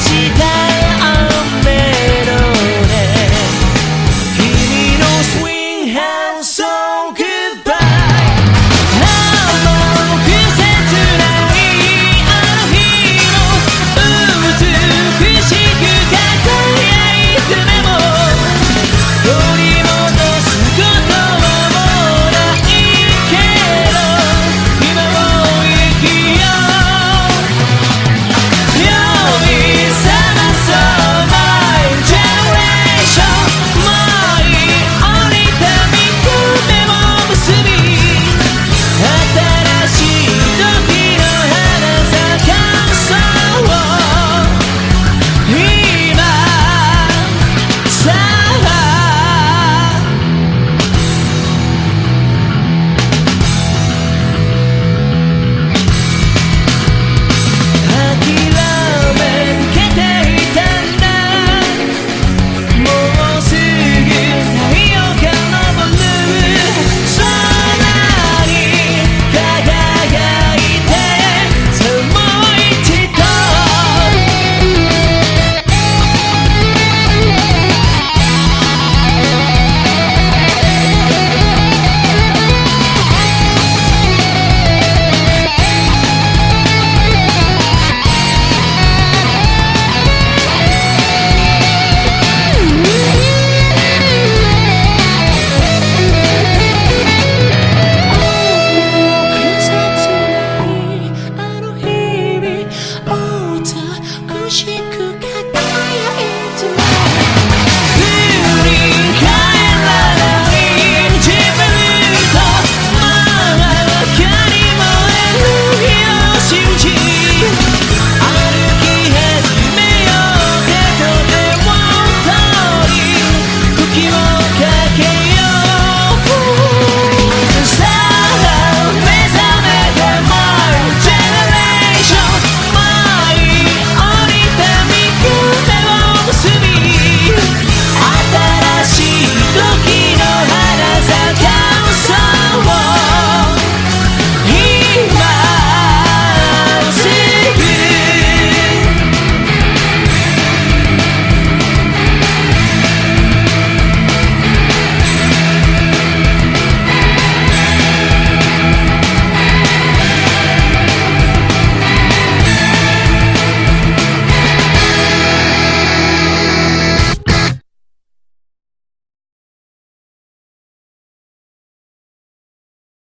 しが寻。